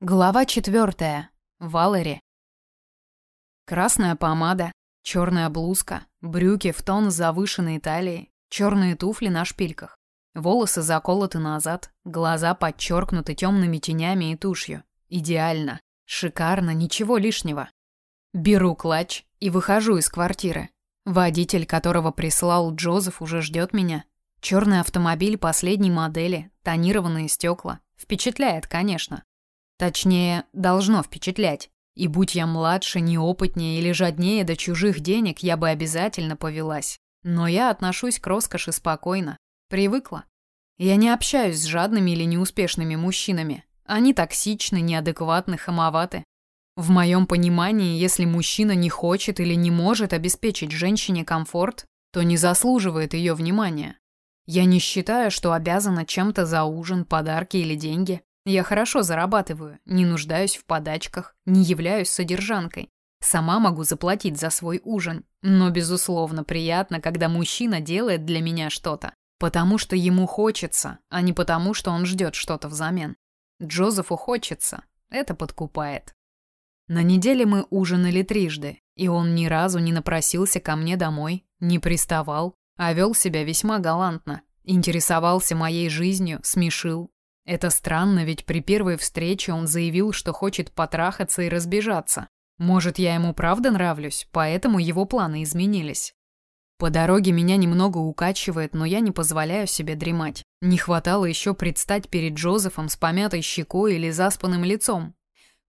Глава четвертая. Валери. Красная помада, черная блузка, брюки в тон с завышенной талией, черные туфли на шпильках. Волосы заколоты назад, глаза подчеркнуты темными тенями и тушью. Идеально. Шикарно, ничего лишнего. Беру клатч и выхожу из квартиры. Водитель, которого прислал Джозеф, уже ждет меня. Черный автомобиль последней модели, тонированные стекла. Впечатляет, конечно. Точнее, должно впечатлять. И будь я младше, неопытнее или жаднее до чужих денег, я бы обязательно повелась. Но я отношусь к роскоши спокойно. Привыкла. Я не общаюсь с жадными или неуспешными мужчинами. Они токсичны, неадекватны, хамоваты. В моем понимании, если мужчина не хочет или не может обеспечить женщине комфорт, то не заслуживает ее внимания. Я не считаю, что обязана чем-то за ужин, подарки или деньги. Я хорошо зарабатываю, не нуждаюсь в подачках, не являюсь содержанкой. Сама могу заплатить за свой ужин, но безусловно приятно, когда мужчина делает для меня что-то, потому что ему хочется, а не потому, что он ждет что-то взамен. Джозефу хочется, это подкупает. На неделе мы ужинали трижды, и он ни разу не напросился ко мне домой, не приставал, а вел себя весьма галантно, интересовался моей жизнью, смешил, это странно, ведь при первой встрече он заявил, что хочет потрахаться и разбежаться. Может, я ему правда нравлюсь, поэтому его планы изменились. По дороге меня немного укачивает, но я не позволяю себе дремать. Не хватало еще предстать перед Джозефом с помятой щекой или заспанным лицом.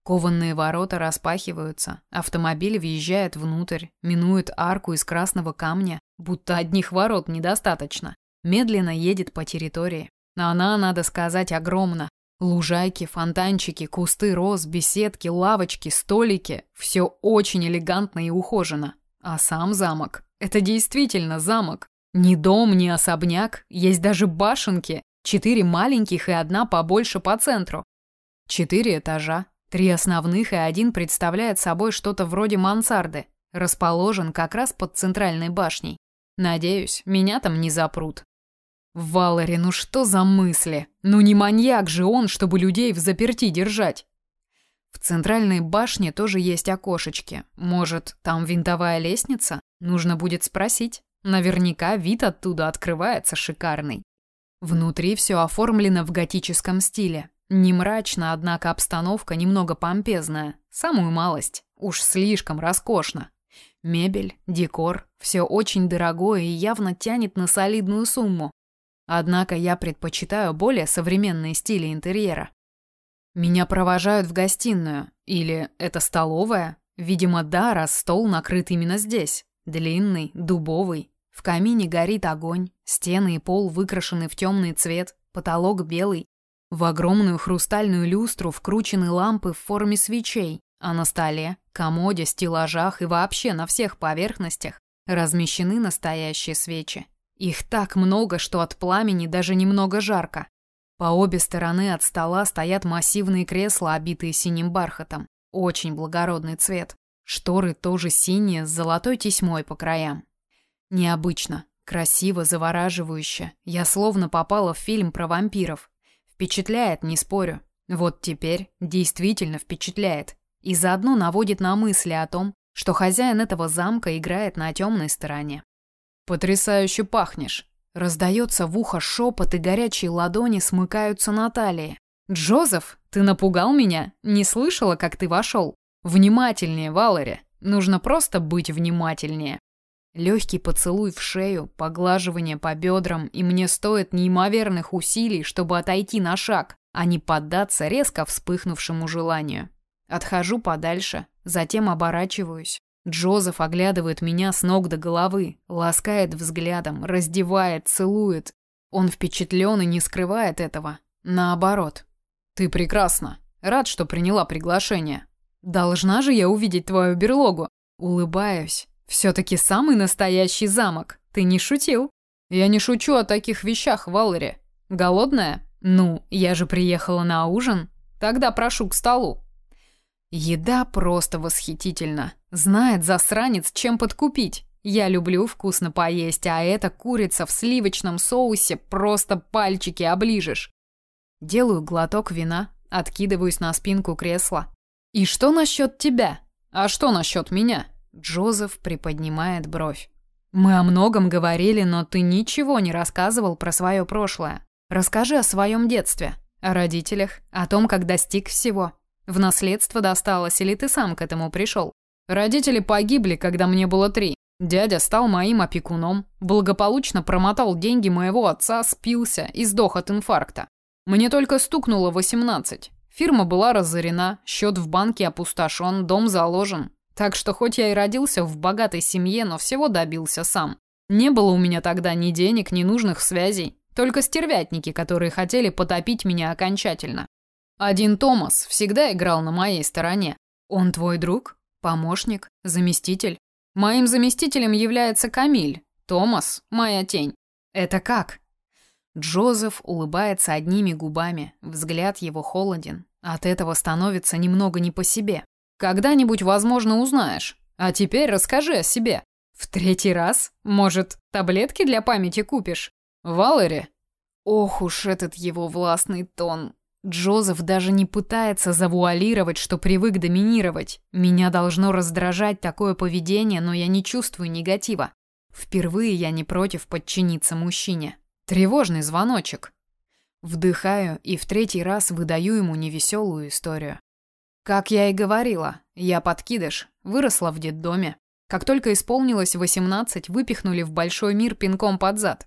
Кованные ворота распахиваются, автомобиль въезжает внутрь, минует арку из красного камня, будто одних ворот недостаточно. Медленно едет по территории. Она, надо сказать, огромна. Лужайки, фонтанчики, кусты роз, беседки, лавочки, столики – все очень элегантно и ухожено. А сам замок – это действительно замок. Ни дом, ни особняк, есть даже башенки, четыре маленьких и одна побольше по центру. Четыре этажа, три основных и один представляет собой что-то вроде мансарды, расположен как раз под центральной башней. Надеюсь, меня там не запрут. Валери, ну что за мысли? Ну не маньяк же он, чтобы людей в заперти держать. В центральной башне тоже есть окошечки. Может, там винтовая лестница? Нужно будет спросить. Наверняка вид оттуда открывается шикарный. Внутри все оформлено в готическом стиле. Не мрачно, однако обстановка немного помпезная. Самую малость. Уж слишком роскошно. Мебель, декор, все очень дорогое и явно тянет на солидную сумму. Однако я предпочитаю более современные стили интерьера. Меня провожают в гостиную. Или это столовая? Видимо, да, раз стол накрыт именно здесь. Длинный, дубовый. В камине горит огонь. Стены и пол выкрашены в темный цвет. Потолок белый. В огромную хрустальную люстру вкручены лампы в форме свечей. А на столе, комоде, стеллажах и вообще на всех поверхностях размещены настоящие свечи. Их так много, что от пламени даже немного жарко. По обе стороны от стола стоят массивные кресла, обитые синим бархатом. Очень благородный цвет. Шторы тоже синие, с золотой тесьмой по краям. Необычно, красиво, завораживающе. Я словно попала в фильм про вампиров. Впечатляет, не спорю. Вот теперь действительно впечатляет. И заодно наводит на мысли о том, что хозяин этого замка играет на темной стороне. «Потрясающе пахнешь!» Раздается в ухо шепот, и горячие ладони смыкаются на талии. «Джозеф, ты напугал меня? Не слышала, как ты вошел? Внимательнее, Валери. Нужно просто быть внимательнее». Легкий поцелуй в шею, поглаживание по бедрам, и мне стоит неимоверных усилий, чтобы отойти на шаг, а не поддаться резко вспыхнувшему желанию. Отхожу подальше, затем оборачиваюсь. Джозеф оглядывает меня с ног до головы, ласкает взглядом, раздевает, целует. Он впечатлен и не скрывает этого. Наоборот. «Ты прекрасна. Рад, что приняла приглашение. Должна же я увидеть твою берлогу?» Улыбаюсь. «Все-таки самый настоящий замок. Ты не шутил?» «Я не шучу о таких вещах, Валери. Голодная? Ну, я же приехала на ужин. Тогда прошу к столу». Еда просто восхитительна. Знает засранец, чем подкупить. Я люблю вкусно поесть, а эта курица в сливочном соусе просто пальчики оближешь. Делаю глоток вина, Откидываюсь на спинку кресла. «И что насчет тебя? А что насчет меня?» Джозеф приподнимает бровь. «Мы о многом говорили, но ты ничего не рассказывал про свое прошлое. Расскажи о своем детстве, о родителях, о том, как достиг всего. В наследство досталось или ты сам к этому пришел? Родители погибли, когда мне было три. Дядя стал моим опекуном, благополучно промотал деньги моего отца, спился и сдох от инфаркта. Мне только стукнуло 18. Фирма была разорена, счет в банке опустошен, дом заложен. Так что хоть я и родился в богатой семье, но всего добился сам. Не было у меня тогда ни денег, ни нужных связей. Только стервятники, которые хотели потопить меня окончательно. Один Томас всегда играл на моей стороне. Он твой друг? Помощник? Заместитель? Моим заместителем является Камиль. Томас – моя тень. Это как? Джозеф улыбается одними губами, взгляд его холоден. От этого становится немного не по себе. Когда-нибудь, возможно, узнаешь. А теперь расскажи о себе. В третий раз? Может, таблетки для памяти купишь? Валери? Ох уж этот его властный тон. Джозеф даже не пытается завуалировать, что привык доминировать. Меня должно раздражать такое поведение, но я не чувствую негатива. Впервые я не против подчиниться мужчине. Тревожный звоночек. Вдыхаю и в третий раз выдаю ему невеселую историю. Как я и говорила, я подкидыш, выросла в детдоме. Как только исполнилось 18, выпихнули в большой мир пинком под зад.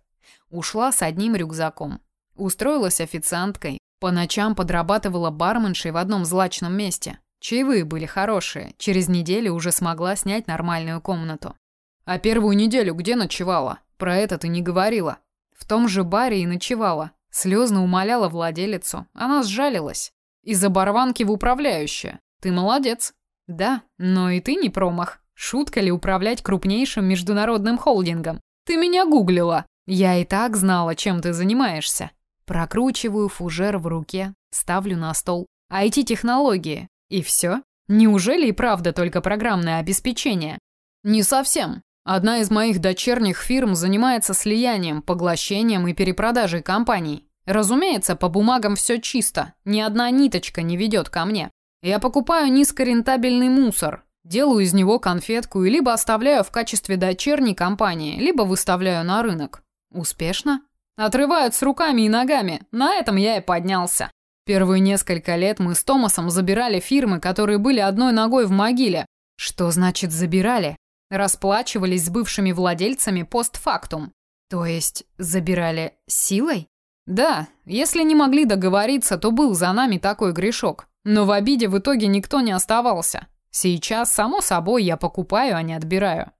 Ушла с одним рюкзаком. Устроилась официанткой. По ночам подрабатывала барменшей в одном злачном месте. Чаевые были хорошие. Через неделю уже смогла снять нормальную комнату. А первую неделю где ночевала? Про это ты не говорила. В том же баре и ночевала. Слезно умоляла владелицу. Она сжалилась. Из оборванки в управляющая. Ты молодец. Да, но и ты не промах. Шутка ли управлять крупнейшим международным холдингом? Ты меня гуглила. Я и так знала, чем ты занимаешься. Прокручиваю фужер в руке, ставлю на стол. IT-технологии. И все? Неужели и правда только программное обеспечение? Не совсем. Одна из моих дочерних фирм занимается слиянием, поглощением и перепродажей компаний. Разумеется, по бумагам все чисто, ни одна ниточка не ведет ко мне. Я покупаю низкорентабельный мусор, делаю из него конфетку и либо оставляю в качестве дочерней компании, либо выставляю на рынок. Успешно? Отрывают с руками и ногами. На этом я и поднялся. Первые несколько лет мы с Томасом забирали фирмы, которые были одной ногой в могиле. Что значит забирали? Расплачивались с бывшими владельцами постфактум. То есть забирали силой? Да, если не могли договориться, то был за нами такой грешок. Но в обиде в итоге никто не оставался. Сейчас, само собой, я покупаю, а не отбираю.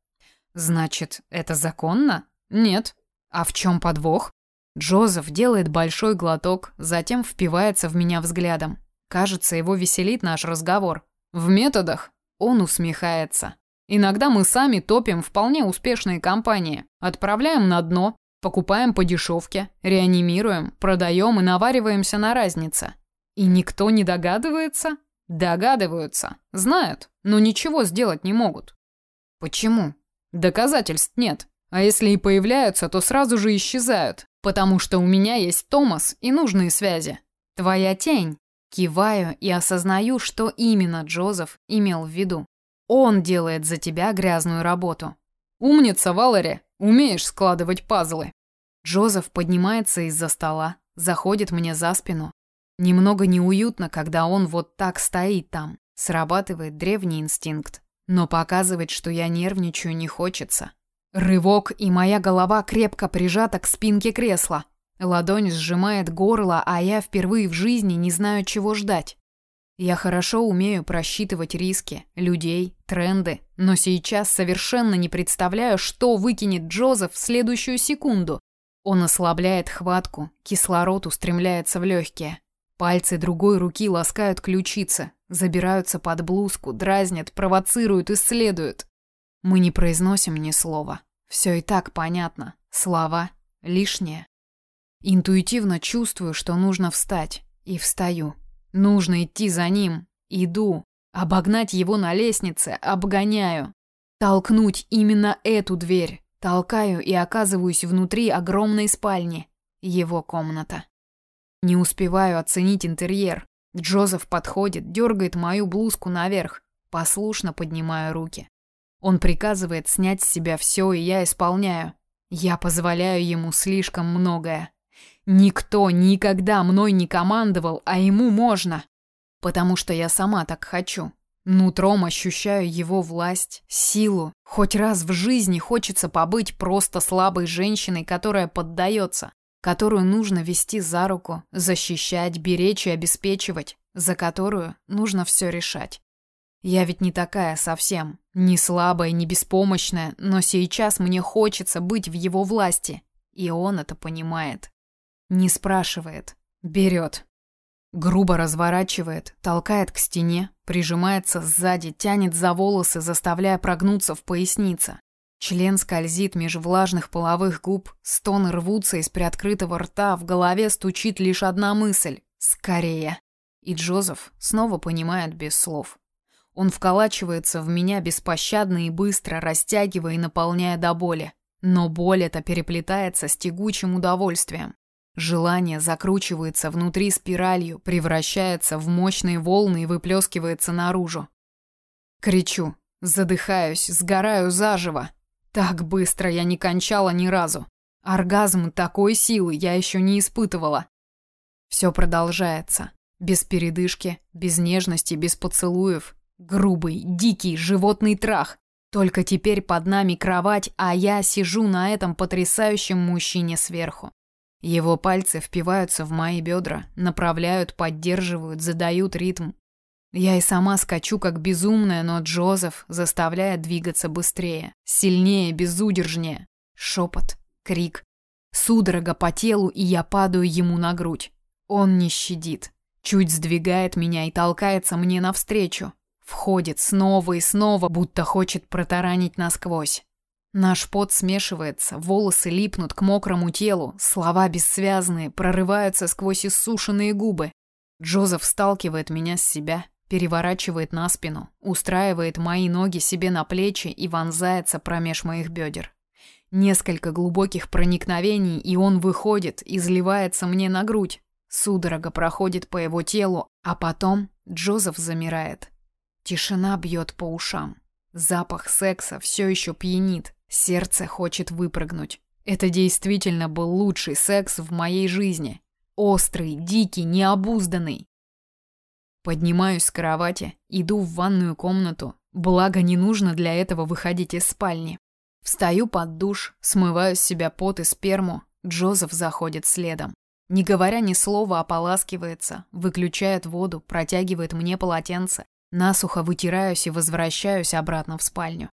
Значит, это законно? Нет. А в чем подвох? Джозеф делает большой глоток, затем впивается в меня взглядом. Кажется, его веселит наш разговор. В методах он усмехается. Иногда мы сами топим вполне успешные компании, отправляем на дно, покупаем по дешевке, реанимируем, продаем и навариваемся на разнице. И никто не догадывается? Догадываются, знают, но ничего сделать не могут. Почему? Доказательств нет. А если и появляются, то сразу же исчезают, потому что у меня есть Томас и нужные связи. Твоя тень. Киваю и осознаю, что именно Джозеф имел в виду. Он делает за тебя грязную работу. Умница, Валери, умеешь складывать пазлы. Джозеф поднимается из-за стола, заходит мне за спину. Немного неуютно, когда он вот так стоит там. Срабатывает древний инстинкт. Но показывать, что я нервничаю, не хочется. Рывок, и моя голова крепко прижата к спинке кресла. Ладонь сжимает горло, а я впервые в жизни не знаю, чего ждать. Я хорошо умею просчитывать риски, людей, тренды, но сейчас совершенно не представляю, что выкинет Джозеф в следующую секунду. Он ослабляет хватку, кислород устремляется в легкие. Пальцы другой руки ласкают ключицы, забираются под блузку, дразнят, провоцируют, исследуют. Мы не произносим ни слова. Все и так понятно. Слова лишние. Интуитивно чувствую, что нужно встать. И встаю. Нужно идти за ним. Иду. Обогнать его на лестнице. Обгоняю. Толкнуть именно эту дверь. Толкаю и оказываюсь внутри огромной спальни. Его комната. Не успеваю оценить интерьер. Джозеф подходит, дергает мою блузку наверх, послушно поднимая руки. Он приказывает снять с себя все, и я исполняю. Я позволяю ему слишком многое. Никто никогда мной не командовал, а ему можно. Потому что я сама так хочу. Нутром ощущаю его власть, силу. Хоть раз в жизни хочется побыть просто слабой женщиной, которая поддается которую нужно вести за руку, защищать, беречь и обеспечивать, за которую нужно все решать. Я ведь не такая совсем, не слабая, не беспомощная, но сейчас мне хочется быть в его власти, и он это понимает. Не спрашивает, берет. Грубо разворачивает, толкает к стене, прижимается сзади, тянет за волосы, заставляя прогнуться в пояснице. Член скользит меж влажных половых губ, стоны рвутся из приоткрытого рта, в голове стучит лишь одна мысль — «Скорее!». И Джозеф снова понимает без слов. Он вколачивается в меня беспощадно и быстро, растягивая и наполняя до боли. Но боль эта переплетается с тягучим удовольствием. Желание закручивается внутри спиралью, превращается в мощные волны и выплескивается наружу. Кричу, задыхаюсь, сгораю заживо. Так быстро я не кончала ни разу. Оргазм такой силы я еще не испытывала. Все продолжается. Без передышки, без нежности, без поцелуев. Грубый, дикий, животный трах. Только теперь под нами кровать, а я сижу на этом потрясающем мужчине сверху. Его пальцы впиваются в мои бедра, направляют, поддерживают, задают ритм. Я и сама скачу как безумная, но Джозеф заставляет двигаться быстрее, сильнее, безудержнее. Шепот, крик, судорога по телу, и я падаю ему на грудь. Он не щадит, чуть сдвигает меня и толкается мне навстречу. Входит снова и снова, будто хочет протаранить насквозь. Наш пот смешивается, волосы липнут к мокрому телу, слова бессвязные прорываются сквозь иссушенные губы. Джозеф сталкивает меня с себя, переворачивает на спину, устраивает мои ноги себе на плечи и вонзается промеж моих бедер. Несколько глубоких проникновений, и он выходит, изливается мне на грудь. Судорога проходит по его телу, а потом Джозеф замирает. Тишина бьет по ушам. Запах секса все еще пьянит, сердце хочет выпрыгнуть. Это действительно был лучший секс в моей жизни. Острый, дикий, необузданный. Поднимаюсь с кровати, иду в ванную комнату, благо не нужно для этого выходить из спальни. Встаю под душ, смываю с себя пот и сперму, Джозеф заходит следом. Не говоря ни слова, ополаскивается, выключает воду, протягивает мне полотенце. Насухо вытираюсь и возвращаюсь обратно в спальню.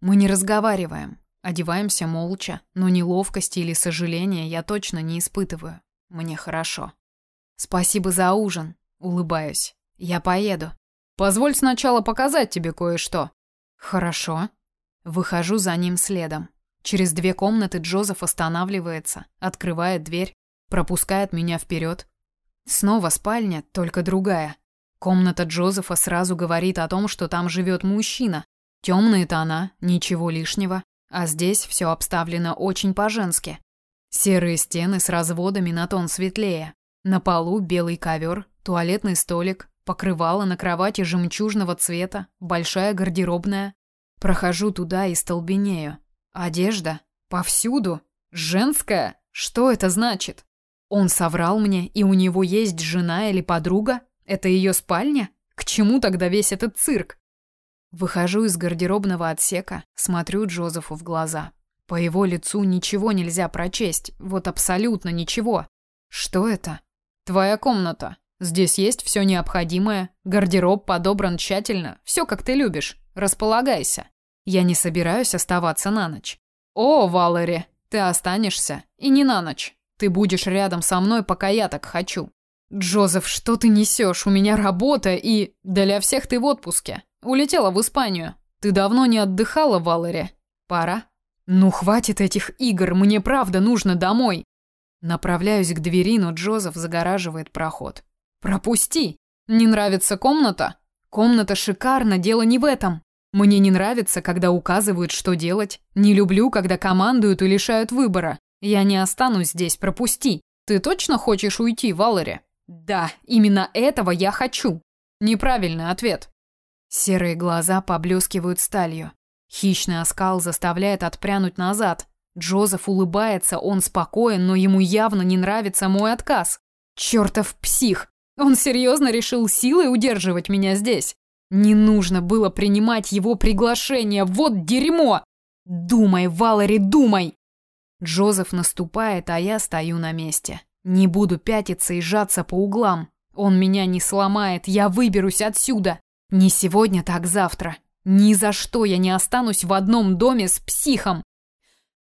Мы не разговариваем, одеваемся молча, но неловкости или сожаления я точно не испытываю. Мне хорошо. Спасибо за ужин, Улыбаюсь. Я поеду. Позволь сначала показать тебе кое-что. Хорошо. Выхожу за ним следом. Через две комнаты Джозеф останавливается, открывает дверь, пропускает меня вперед. Снова спальня, только другая. Комната Джозефа сразу говорит о том, что там живет мужчина. Темные тона, ничего лишнего, а здесь все обставлено очень по-женски. Серые стены с разводами на тон светлее. На полу белый ковер, туалетный столик, покрывало на кровати жемчужного цвета, большая гардеробная. Прохожу туда и столбенею. Одежда повсюду, женская. Что это значит? Он соврал мне, и у него есть жена или подруга? Это ее спальня? К чему тогда весь этот цирк? Выхожу из гардеробного отсека, смотрю Джозефу в глаза. По его лицу ничего нельзя прочесть, вот абсолютно ничего. Что это? Твоя комната. Здесь есть все необходимое, гардероб подобран тщательно, все как ты любишь. Располагайся. Я не собираюсь оставаться на ночь. О, Валери, ты останешься и не на ночь. Ты будешь рядом со мной, пока я так хочу. Джозеф, что ты несешь? У меня работа и для всех ты в отпуске. Улетела в Испанию. Ты давно не отдыхала, Валери. Пора. Ну хватит этих игр, мне правда нужно домой. Направляюсь к двери, но Джозеф загораживает проход. Пропусти. Не нравится комната? Комната шикарна, дело не в этом. Мне не нравится, когда указывают, что делать. Не люблю, когда командуют и лишают выбора. Я не останусь здесь, пропусти. Ты точно хочешь уйти, Валери? Да, именно этого я хочу. Неправильный ответ. Серые глаза поблескивают сталью. Хищный оскал заставляет отпрянуть назад. Джозеф улыбается, он спокоен, но ему явно не нравится мой отказ. Чертов псих! Он серьезно решил силой удерживать меня здесь. Не нужно было принимать его приглашение, вот дерьмо! Думай, Валери, думай! Джозеф наступает, а я стою на месте. Не буду пятиться и сжаться по углам. Он меня не сломает, я выберусь отсюда. Не сегодня, так завтра. Ни за что я не останусь в одном доме с психом.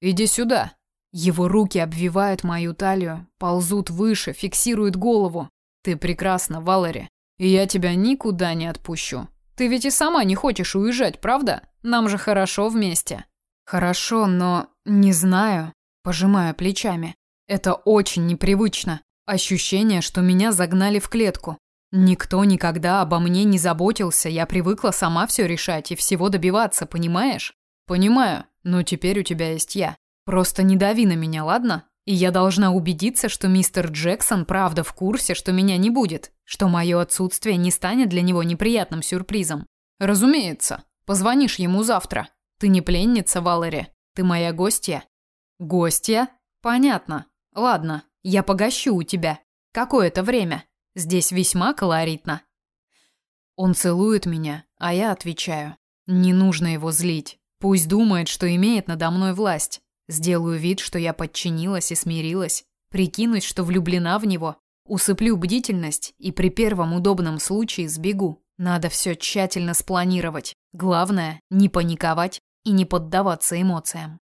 Иди сюда. Его руки обвивают мою талию, ползут выше, фиксируют голову. Ты прекрасна, Валери, и я тебя никуда не отпущу. Ты ведь и сама не хочешь уезжать, правда? Нам же хорошо вместе. Хорошо, но не знаю, пожимая плечами. Это очень непривычно. Ощущение, что меня загнали в клетку. Никто никогда обо мне не заботился, я привыкла сама все решать и всего добиваться, понимаешь? Понимаю, но теперь у тебя есть я. Просто не дави на меня, ладно? И я должна убедиться, что мистер Джексон правда в курсе, что меня не будет, что мое отсутствие не станет для него неприятным сюрпризом. Разумеется. Позвонишь ему завтра. Ты не пленница, Валери. Ты моя гостья. Гостья? Понятно. Ладно, я погощу у тебя. Какое-то время. Здесь весьма колоритно. Он целует меня, а я отвечаю. Не нужно его злить. Пусть думает, что имеет надо мной власть. Сделаю вид, что я подчинилась и смирилась, прикинусь, что влюблена в него, усыплю бдительность и при первом удобном случае сбегу. Надо все тщательно спланировать. Главное не паниковать и не поддаваться эмоциям.